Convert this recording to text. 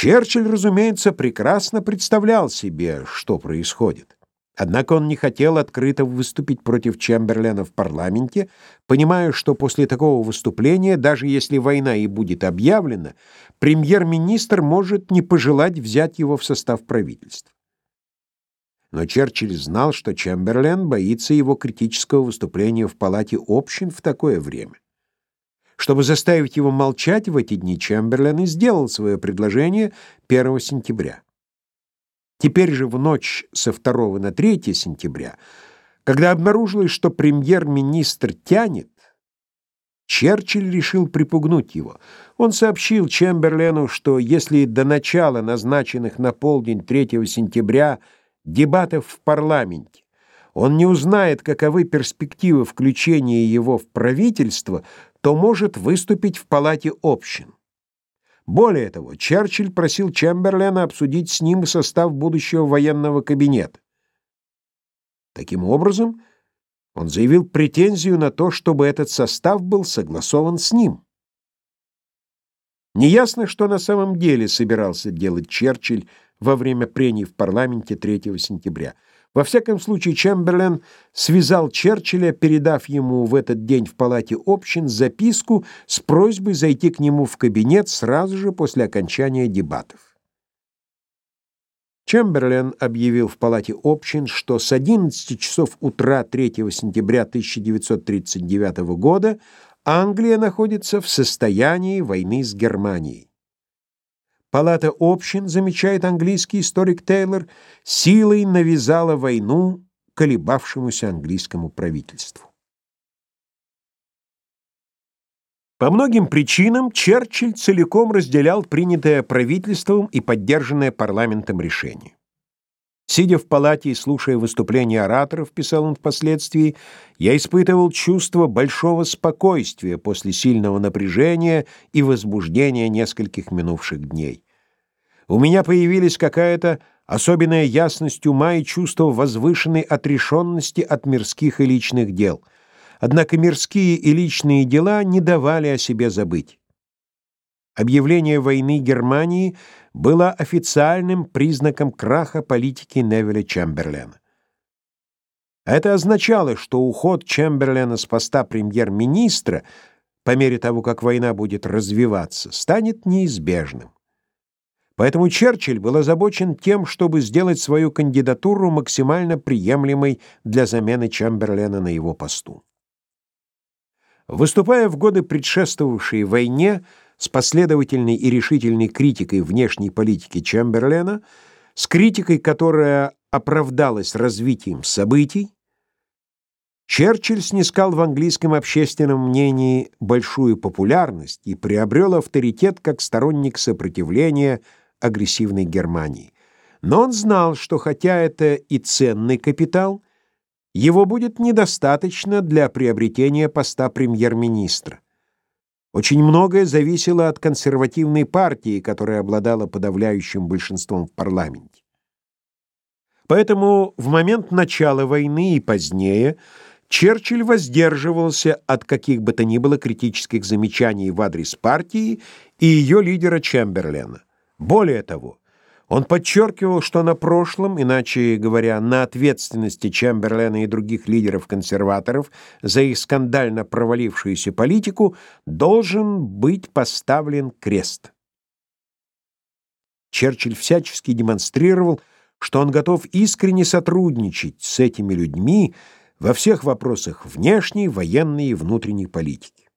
Черчилль, разумеется, прекрасно представлял себе, что происходит. Однако он не хотел открыто выступить против Чемберлена в парламенте, понимая, что после такого выступления, даже если война и будет объявлена, премьер-министр может не пожелать взять его в состав правительства. Но Черчилль знал, что Чемберлен боится его критического выступления в палате общин в такое время. Чтобы заставить его молчать в эти дни, Чемберлен и сделал свое предложение 1 сентября. Теперь же в ночь со 2 на 3 сентября, когда обнаружилось, что премьер-министр тянет, Черчилль решил припугнуть его. Он сообщил Чемберлену, что если до начала назначенных на полдень 3 сентября дебатов в парламенте он не узнает, каковы перспективы включения его в правительство, то может выступить в палате общин. Более того, Черчилль просил Чемберлена обсудить с ним состав будущего военного кабинета. Таким образом, он заявил претензию на то, чтобы этот состав был согласован с ним. Неясно, что на самом деле собирался делать Черчилль во время прений в парламенте 3 сентября. Во всяком случае, Чемберлен связал Черчилля, передав ему в этот день в палате общин записку с просьбой зайти к нему в кабинет сразу же после окончания дебатов. Чемберлен объявил в палате общин, что с 11 часов утра 3 сентября 1939 года Англия находится в состоянии войны с Германией. Палата общин, замечает английский историк Тейлор, силой навязала войну колебавшемуся английскому правительству. По многим причинам Черчилль целиком разделял принятое правительством и поддержанное парламентом решение. Сидя в палате и слушая выступления ораторов, писал он впоследствии, я испытывал чувство большого спокойствия после сильного напряжения и возбуждения нескольких минувших дней. У меня появились какая-то особенная ясность ума и чувство возвышенной отрешенности от мирских и личных дел. Однако мирские и личные дела не давали о себе забыть. Объявление войны Германии было официальным признаком краха политики Невеля Чемберлена. Это означало, что уход Чемберлена с поста премьер-министра по мере того, как война будет развиваться, станет неизбежным. Поэтому Черчилль был озабочен тем, чтобы сделать свою кандидатуру максимально приемлемой для замены Чемберлена на его посту. Выступая в годы предшествовавшей войне, с последовательной и решительной критикой внешней политики Чемберлена, с критикой, которая оправдалась развитием событий, Черчилль снискал в английском общественном мнении большую популярность и приобрел авторитет как сторонник сопротивления агрессивной Германии. Но он знал, что хотя это и ценный капитал, его будет недостаточно для приобретения поста премьер-министра. Очень многое зависело от консервативной партии, которая обладала подавляющим большинством в парламенте. Поэтому в момент начала войны и позднее Черчилль воздерживался от каких бы то ни было критических замечаний в адрес партии и ее лидера Чемберлена. Более того, он подчеркивал, что на прошлом, иначе говоря, на ответственности Чемберлена и других лидеров-консерваторов за их скандально провалившуюся политику должен быть поставлен крест. Черчилль всячески демонстрировал, что он готов искренне сотрудничать с этими людьми во всех вопросах внешней, военной и внутренней политики.